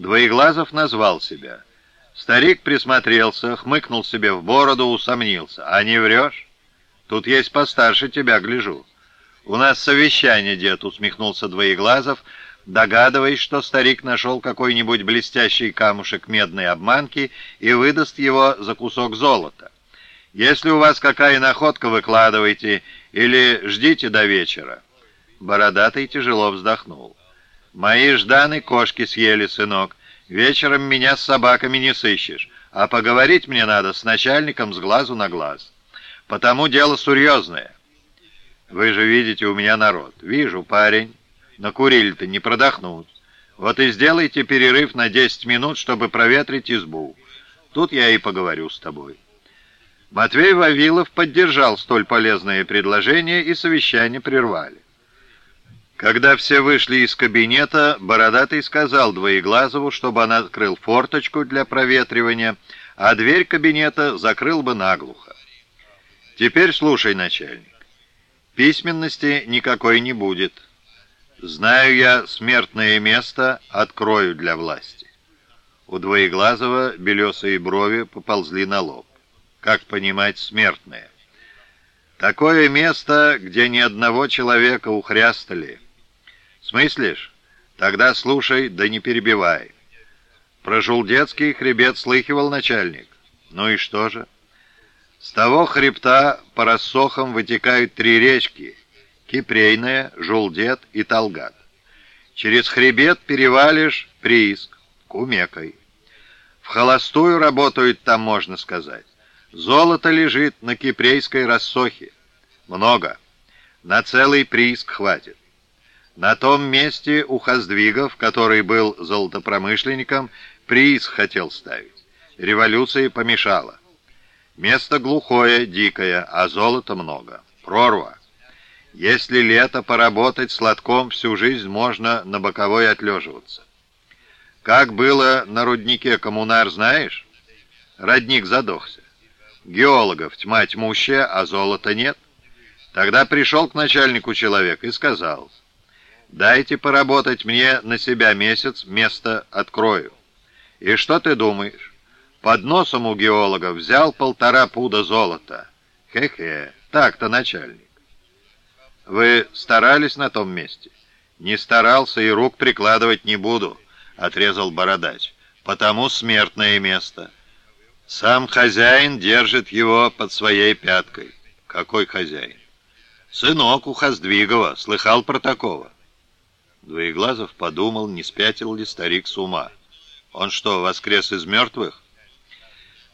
Двоеглазов назвал себя. Старик присмотрелся, хмыкнул себе в бороду, усомнился. «А не врешь? Тут есть постарше тебя, гляжу». «У нас совещание, дед», — усмехнулся Двоеглазов, догадываясь, что старик нашел какой-нибудь блестящий камушек медной обманки и выдаст его за кусок золота. «Если у вас какая находка, выкладывайте или ждите до вечера». Бородатый тяжело вздохнул. «Мои жданы кошки съели, сынок. Вечером меня с собаками не сыщешь, а поговорить мне надо с начальником с глазу на глаз. Потому дело серьезное». «Вы же видите, у меня народ». «Вижу, парень. Накурили-то не продохнут. Вот и сделайте перерыв на 10 минут, чтобы проветрить избу. Тут я и поговорю с тобой». Матвей Вавилов поддержал столь полезное предложение, и совещание прервали. Когда все вышли из кабинета, Бородатый сказал Двоеглазову, чтобы он открыл форточку для проветривания, а дверь кабинета закрыл бы наглухо. «Теперь слушай, начальник. Письменности никакой не будет. Знаю я смертное место, открою для власти». У Двоеглазова белесые брови поползли на лоб как понимать смертное. Такое место, где ни одного человека ухрястали. Смыслишь? Тогда слушай, да не перебивай. Про Жулдетский хребет слыхивал начальник. Ну и что же? С того хребта по рассохам вытекают три речки — Кипрейная, Жулдет и Талгат. Через хребет перевалишь прииск, кумекой. В холостую работают там, можно сказать. Золото лежит на кипрейской рассохе. Много. На целый прииск хватит. На том месте у Хоздвигов, который был золотопромышленником, прииск хотел ставить. Революция помешала. Место глухое, дикое, а золота много. Прорва. Если лето поработать сладком, всю жизнь можно на боковой отлеживаться. Как было на руднике коммунар, знаешь? Родник задохся. Геологов тьма тьмущая, а золота нет. Тогда пришел к начальнику человек и сказал, «Дайте поработать мне на себя месяц, место открою». И что ты думаешь? Под носом у геолога взял полтора пуда золота. Хе-хе, так-то начальник. Вы старались на том месте? Не старался и рук прикладывать не буду, отрезал бородач. Потому смертное место. Сам хозяин держит его под своей пяткой. Какой хозяин? Сынок у Хоздвигова, слыхал про такого? Двоеглазов подумал, не спятил ли старик с ума. Он что, воскрес из мертвых?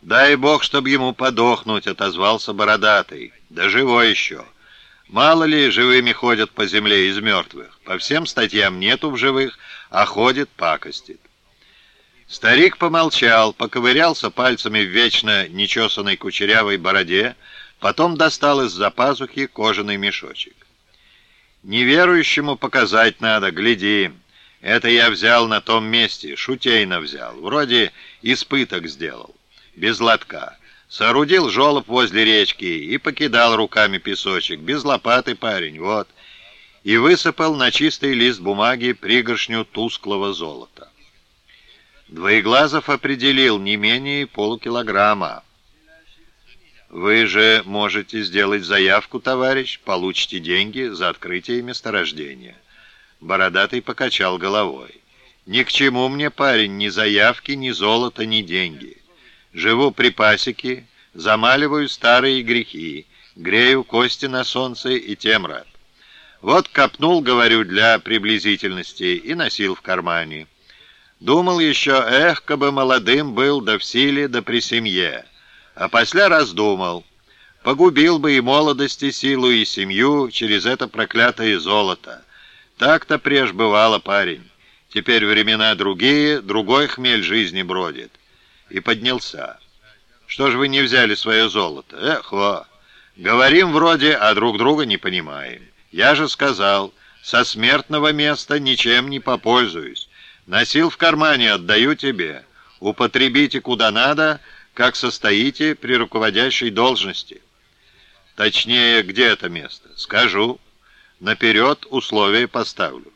«Дай бог, чтоб ему подохнуть», — отозвался бородатый. «Да живой еще. Мало ли живыми ходят по земле из мертвых. По всем статьям нету в живых, а ходит, пакостит». Старик помолчал, поковырялся пальцами в вечно нечесанной кучерявой бороде, потом достал из-за пазухи кожаный мешочек. «Неверующему показать надо, гляди. Это я взял на том месте, шутейно взял, вроде испыток сделал, без лотка. Соорудил жолоб возле речки и покидал руками песочек, без лопаты парень, вот, и высыпал на чистый лист бумаги пригоршню тусклого золота. Двоеглазов определил не менее полукилограмма. «Вы же можете сделать заявку, товарищ, получите деньги за открытие месторождения». Бородатый покачал головой. «Ни к чему мне, парень, ни заявки, ни золото, ни деньги. Живу при пасеке, замаливаю старые грехи, грею кости на солнце и тем рад. Вот копнул, говорю, для приблизительности и носил в кармане». Думал еще, эх, бы молодым был, да в силе, да при семье. А после раздумал. Погубил бы и молодость, и силу, и семью через это проклятое золото. Так-то преж бывало, парень. Теперь времена другие, другой хмель жизни бродит. И поднялся. Что ж вы не взяли свое золото? Эх, во! Говорим вроде, а друг друга не понимаем. Я же сказал, со смертного места ничем не попользуюсь. Носил в кармане, отдаю тебе. Употребите куда надо, как состоите при руководящей должности. Точнее, где это место? Скажу. Наперед условия поставлю.